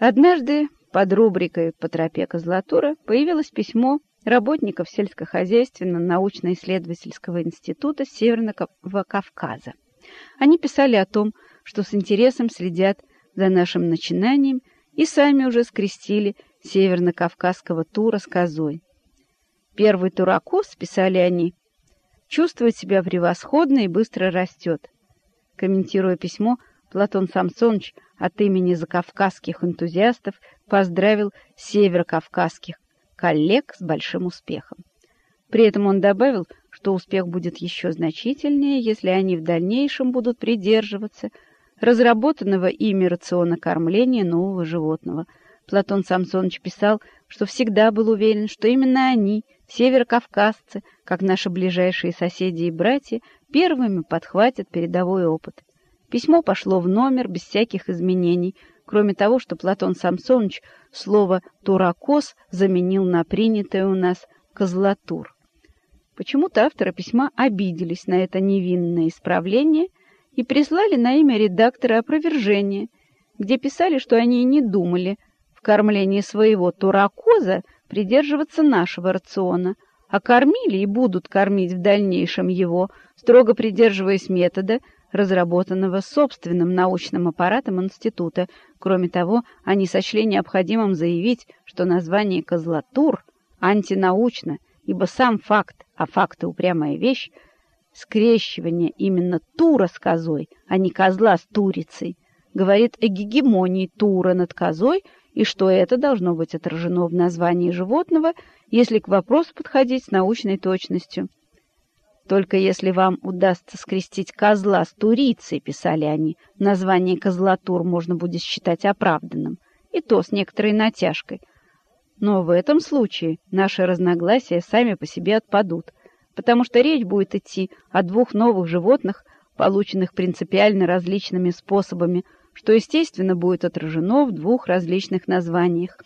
Однажды под рубрикой «По тропе Козлатура» появилось письмо работников сельскохозяйственно-научно-исследовательского института Северного Кавказа. Они писали о том, что с интересом следят за нашим начинанием и сами уже скрестили северно-кавказского тура с козой. Первый туракос, писали они, чувствует себя превосходно и быстро растет. Комментируя письмо, Платон Самсонович от имени закавказских энтузиастов поздравил северокавказских коллег с большим успехом. При этом он добавил, что успех будет еще значительнее, если они в дальнейшем будут придерживаться разработанного ими рациона кормления нового животного. Платон Самсонович писал, что всегда был уверен, что именно они, северокавказцы, как наши ближайшие соседи и братья, первыми подхватят передовой опыт. Письмо пошло в номер без всяких изменений, кроме того, что Платон Самсонович слово «туракос» заменил на принятое у нас «козлатур». Почему-то авторы письма обиделись на это невинное исправление и прислали на имя редактора опровержение, где писали, что они и не думали в кормлении своего туракоза придерживаться нашего рациона, а кормили и будут кормить в дальнейшем его, строго придерживаясь метода, разработанного собственным научным аппаратом института. Кроме того, они сочли необходимым заявить, что название «козлатур» антинаучно, ибо сам факт, а факты упрямая вещь, скрещивание именно тура с козой, а не козла с турицей, говорит о гегемонии тура над козой и что это должно быть отражено в названии животного, если к вопросу подходить с научной точностью. Только если вам удастся скрестить козла с турицей, писали они, название козлатур можно будет считать оправданным, и то с некоторой натяжкой. Но в этом случае наши разногласия сами по себе отпадут, потому что речь будет идти о двух новых животных, полученных принципиально различными способами, что, естественно, будет отражено в двух различных названиях.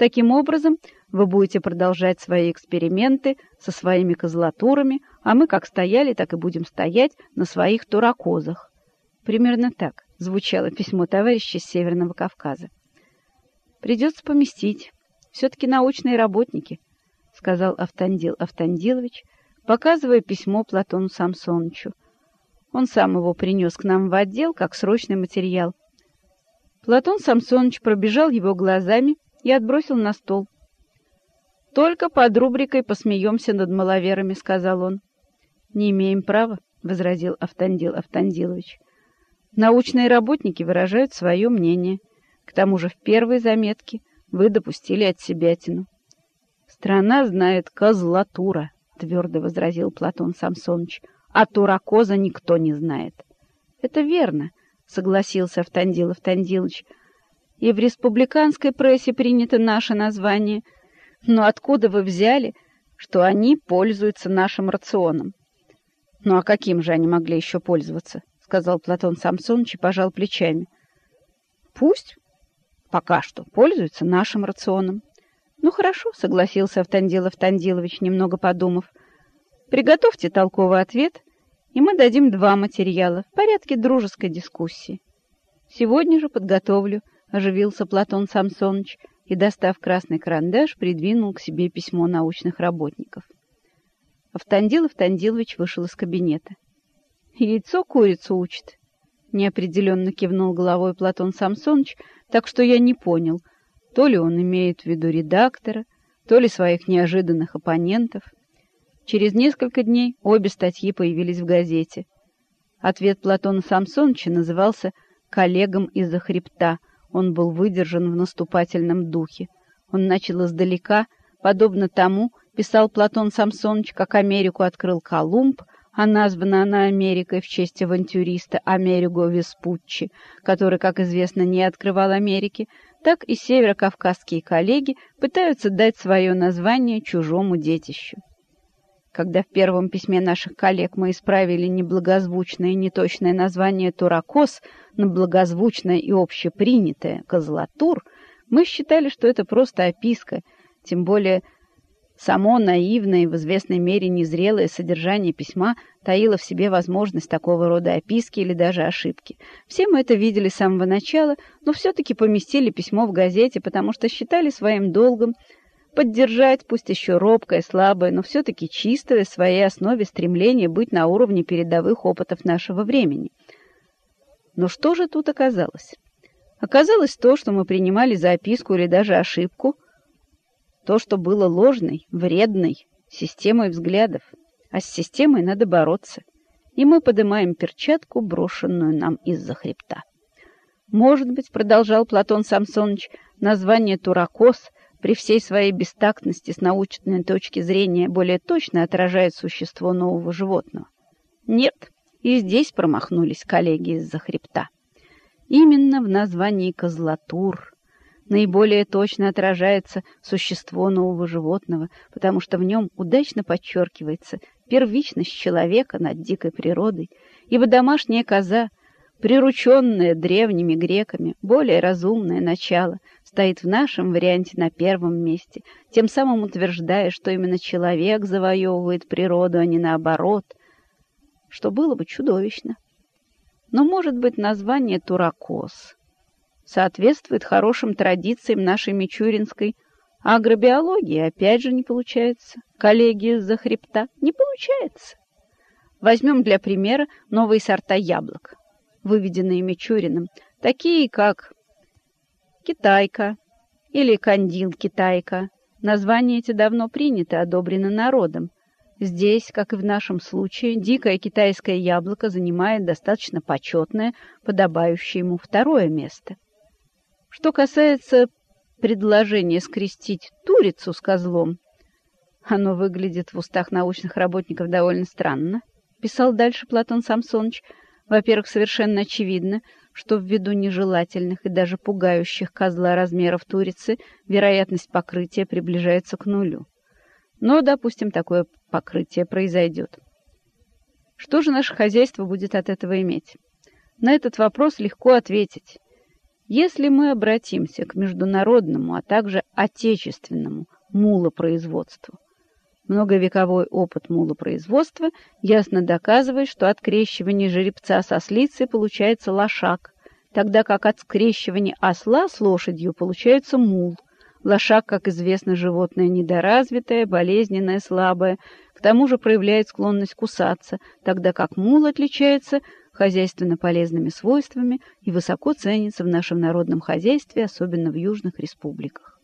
Таким образом, вы будете продолжать свои эксперименты со своими козлатурами, а мы как стояли, так и будем стоять на своих туракозах. Примерно так звучало письмо товарища с Северного Кавказа. Придется поместить. Все-таки научные работники, сказал Автандил Автандилович, показывая письмо Платону Самсоновичу. Он сам его принес к нам в отдел как срочный материал. Платон Самсонович пробежал его глазами и отбросил на стол. Только под рубрикой посмеемся над маловерами, сказал он. Не имеем права, возразил Автандил Автандилович. Научные работники выражают свое мнение. К тому же в первой заметке вы допустили от себятину. Страна знает козлатура, твердо возразил Платон Самсонович. А туракоза никто не знает. Это верно, согласился Автандил Автандилович. И в республиканской прессе принято наше название — но откуда вы взяли, что они пользуются нашим рационом? Ну а каким же они могли еще пользоваться? сказал Платон Самсонович и пожал плечами. Пусть пока что пользуются нашим рационом. Ну хорошо, согласился Автандил Автандилович, немного подумав. Приготовьте толковый ответ, и мы дадим два материала в порядке дружеской дискуссии. Сегодня же подготовлю, оживился Платон Самсонович и, достав красный карандаш, придвинул к себе письмо научных работников. Автандил Автандилович вышел из кабинета. «Яйцо курицу учит», — неопределенно кивнул головой Платон Самсонович, так что я не понял, то ли он имеет в виду редактора, то ли своих неожиданных оппонентов. Через несколько дней обе статьи появились в газете. Ответ Платона Самсоновича назывался «Коллегам из-за хребта», он был выдержан в наступательном духе. Он начал издалека, подобно тому, писал Платон Самсонович, как Америку открыл Колумб, а названа она Америкой в честь авантюриста Америго Веспуччи, который, как известно, не открывал Америки, так и северокавказские коллеги пытаются дать свое название чужому детищу. Когда в первом письме наших коллег мы исправили неблагозвучное и неточное название «Туракос» на благозвучное и общепринятое «Козлатур», мы считали, что это просто описка, тем более Само наивное и в известной мере незрелое содержание письма таило в себе возможность такого рода описки или даже ошибки. Все мы это видели с самого начала, но все-таки поместили письмо в газете, потому что считали своим долгом поддержать, пусть еще робкое, слабое, но все-таки чистое в своей основе стремление быть на уровне передовых опытов нашего времени. Но что же тут оказалось? Оказалось то, что мы принимали за описку или даже ошибку – то, что было ложной, вредной, системой взглядов. А с системой надо бороться. И мы поднимаем перчатку, брошенную нам из-за хребта. Может быть, продолжал Платон Самсонович, название «туракос» при всей своей бестактности с научной точки зрения более точно отражает существо нового животного. Нет, и здесь промахнулись коллеги из-за хребта. Именно в названии «козлатур» наиболее точно отражается существо нового животного, потому что в нем удачно подчеркивается первичность человека над дикой природой, ибо домашняя коза, прирученная древними греками, более разумное начало, стоит в нашем варианте на первом месте, тем самым утверждая, что именно человек завоевывает природу, а не наоборот, что было бы чудовищно. Но, может быть, название «туракос» соответствует хорошим традициям нашей мичуринской агробиологии. Опять же не получается. Коллеги из-за хребта. Не получается. Возьмем для примера новые сорта яблок, выведенные Мичуриным, такие как китайка или кандил-китайка. Названия эти давно приняты, одобрены народом. Здесь, как и в нашем случае, дикое китайское яблоко занимает достаточно почетное, подобающее ему второе место – что касается предложения скрестить турицу с козлом, оно выглядит в устах научных работников довольно странно, писал дальше Платон Самсонович. Во-первых, совершенно очевидно, что ввиду нежелательных и даже пугающих козла размеров турицы вероятность покрытия приближается к нулю. Но, допустим, такое покрытие произойдет. Что же наше хозяйство будет от этого иметь? На этот вопрос легко ответить. Если мы обратимся к международному, а также отечественному мулопроизводству, многовековой опыт мулопроизводства ясно доказывает, что от крещивания жеребца со слицей получается лошак, тогда как от скрещивания осла с лошадью получается мул. Лошак, как известно, животное недоразвитое, болезненное, слабое, к тому же проявляет склонность кусаться, тогда как мул отличается хозяйственно полезными свойствами и высоко ценится в нашем народном хозяйстве, особенно в южных республиках.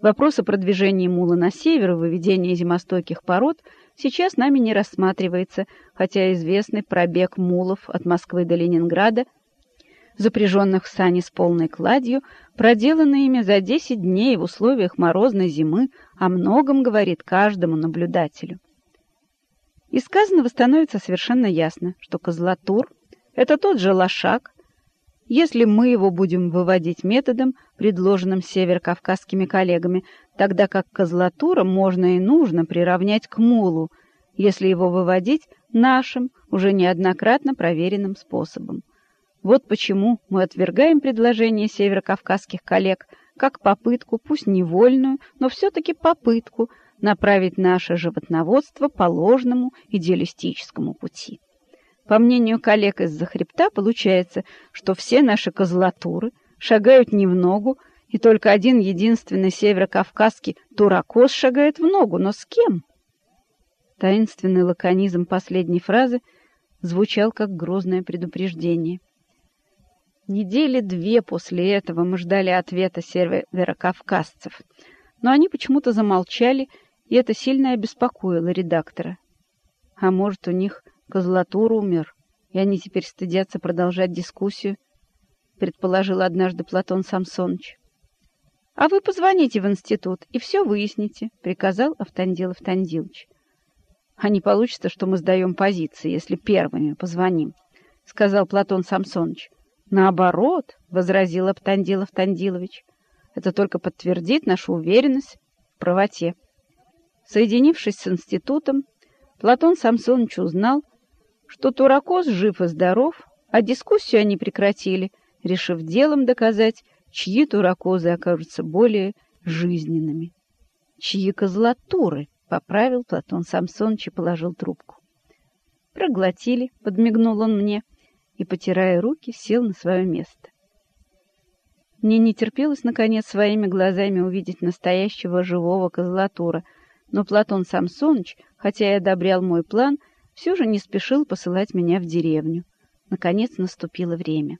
Вопрос о продвижении мула на север и выведении зимостойких пород сейчас нами не рассматривается, хотя известный пробег мулов от Москвы до Ленинграда, запряженных в сани с полной кладью, проделанный ими за 10 дней в условиях морозной зимы, о многом говорит каждому наблюдателю. Из сказанного становится совершенно ясно, что козлатур — это тот же лошак, если мы его будем выводить методом, предложенным северокавказскими коллегами, тогда как козлатура можно и нужно приравнять к мулу, если его выводить нашим, уже неоднократно проверенным способом. Вот почему мы отвергаем предложение северокавказских коллег как попытку, пусть невольную, но все-таки попытку направить наше животноводство по ложному идеалистическому пути. По мнению коллег из-за хребта, получается, что все наши козлатуры шагают не в ногу, и только один единственный северокавказский туракос шагает в ногу, но с кем? Таинственный лаконизм последней фразы звучал как грозное предупреждение. Недели две после этого мы ждали ответа северокавказцев, но они почему-то замолчали, и это сильно обеспокоило редактора. А может, у них Козлатур умер, и они теперь стыдятся продолжать дискуссию, предположил однажды Платон Самсонович. А вы позвоните в институт и все выясните, приказал Автандил Автандилович. А не получится, что мы сдаем позиции, если первыми позвоним, сказал Платон Самсонович. Наоборот, возразил Автандил Автандилович. Это только подтвердит нашу уверенность в правоте. Соединившись с институтом, Платон Самсонович узнал, что Туракос жив и здоров, а дискуссию они прекратили, решив делом доказать, чьи туракозы окажутся более жизненными. чьи козлатуры, поправил Платон Самсонович и положил трубку. Проглотили, подмигнул он мне и, потирая руки, сел на свое место. Мне не терпелось, наконец, своими глазами увидеть настоящего живого козлатура, но Платон Самсоныч, хотя и одобрял мой план, все же не спешил посылать меня в деревню. Наконец наступило время.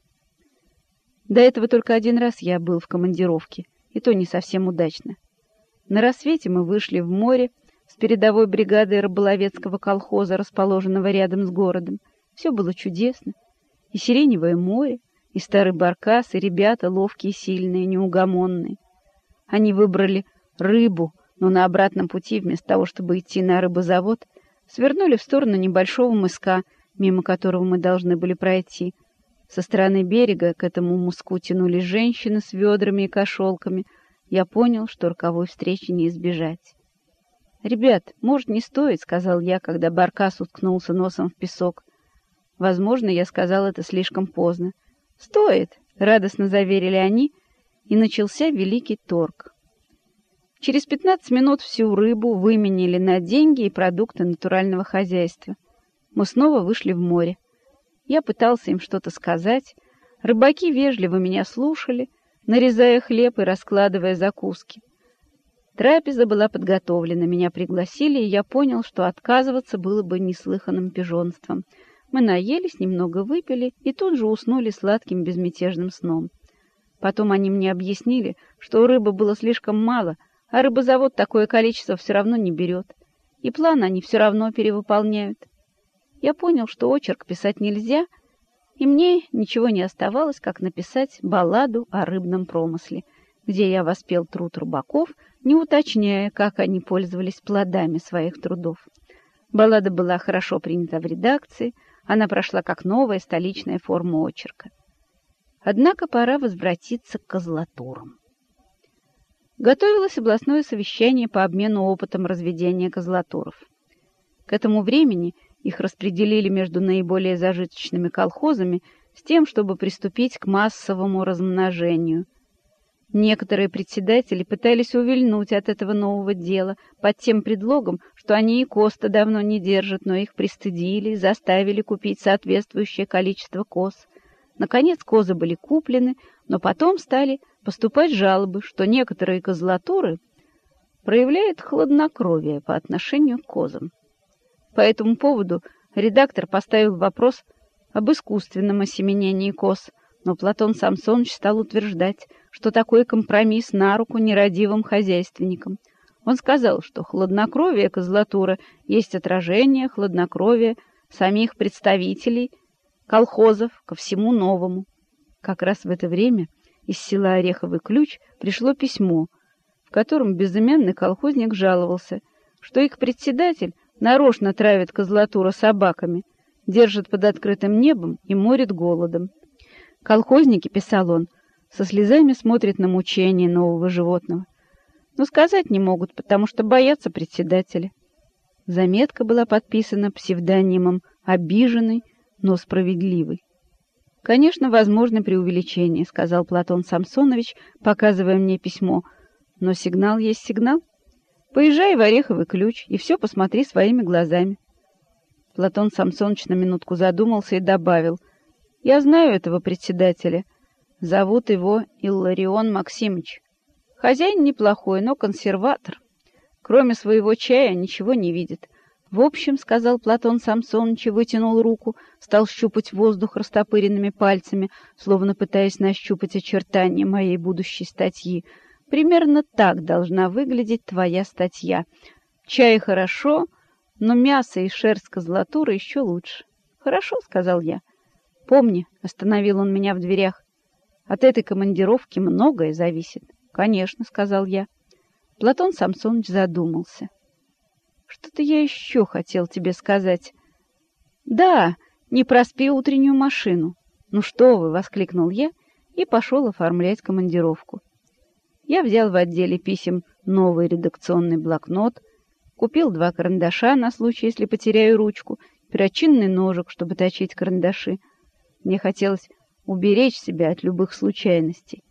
До этого только один раз я был в командировке, и то не совсем удачно. На рассвете мы вышли в море с передовой бригадой рыболовецкого колхоза, расположенного рядом с городом. Все было чудесно. И сиреневое море, и старый баркас, и ребята ловкие, сильные, неугомонные. Они выбрали рыбу, но на обратном пути, вместо того, чтобы идти на рыбозавод, свернули в сторону небольшого мыска, мимо которого мы должны были пройти. Со стороны берега к этому мыску тянулись женщины с ведрами и кошелками. Я понял, что роковой встречи не избежать. «Ребят, может, не стоит», — сказал я, когда баркас уткнулся носом в песок. Возможно, я сказал это слишком поздно. «Стоит!» — радостно заверили они, и начался великий торг. Через пятнадцать минут всю рыбу выменили на деньги и продукты натурального хозяйства. Мы снова вышли в море. Я пытался им что-то сказать. Рыбаки вежливо меня слушали, нарезая хлеб и раскладывая закуски. Трапеза была подготовлена, меня пригласили, и я понял, что отказываться было бы неслыханным пижонством — мы наелись, немного выпили и тут же уснули сладким безмятежным сном. Потом они мне объяснили, что рыбы было слишком мало, а рыбозавод такое количество все равно не берет, и план они все равно перевыполняют. Я понял, что очерк писать нельзя, и мне ничего не оставалось, как написать балладу о рыбном промысле, где я воспел труд рыбаков, не уточняя, как они пользовались плодами своих трудов. Баллада была хорошо принята в редакции, она прошла как новая столичная форма очерка. Однако пора возвратиться к козлатурам. Готовилось областное совещание по обмену опытом разведения козлатуров. К этому времени их распределили между наиболее зажиточными колхозами с тем, чтобы приступить к массовому размножению – Некоторые председатели пытались увильнуть от этого нового дела под тем предлогом, что они и коста давно не держат, но их пристыдили, заставили купить соответствующее количество коз. Наконец козы были куплены, но потом стали поступать жалобы, что некоторые козлатуры проявляют хладнокровие по отношению к козам. По этому поводу редактор поставил вопрос об искусственном осеменении коз – но Платон Самсонович стал утверждать, что такой компромисс на руку нерадивым хозяйственникам. Он сказал, что хладнокровие козлатура есть отражение хладнокровия самих представителей колхозов ко всему новому. Как раз в это время из села Ореховый Ключ пришло письмо, в котором безымянный колхозник жаловался, что их председатель нарочно травит козлатура собаками, держит под открытым небом и морит голодом. Колхозники, писал он, со слезами смотрят на мучения нового животного, но сказать не могут, потому что боятся председателя. Заметка была подписана псевдонимом «Обиженный, но справедливый». «Конечно, возможно преувеличение», — сказал Платон Самсонович, показывая мне письмо. «Но сигнал есть сигнал. Поезжай в Ореховый ключ и все посмотри своими глазами». Платон Самсонович на минутку задумался и добавил — я знаю этого председателя. Зовут его Илларион Максимович. Хозяин неплохой, но консерватор. Кроме своего чая ничего не видит. В общем, — сказал Платон Самсоныч и вытянул руку, стал щупать воздух растопыренными пальцами, словно пытаясь нащупать очертания моей будущей статьи. Примерно так должна выглядеть твоя статья. Чай хорошо, но мясо и шерсть козлатуры еще лучше. Хорошо, — сказал я. Помни, остановил он меня в дверях. От этой командировки многое зависит. Конечно, сказал я. Платон Самсонович задумался. Что-то я еще хотел тебе сказать. Да, не проспи утреннюю машину. Ну что вы, воскликнул я и пошел оформлять командировку. Я взял в отделе писем новый редакционный блокнот, купил два карандаша на случай, если потеряю ручку, перочинный ножик, чтобы точить карандаши, мне хотелось уберечь себя от любых случайностей.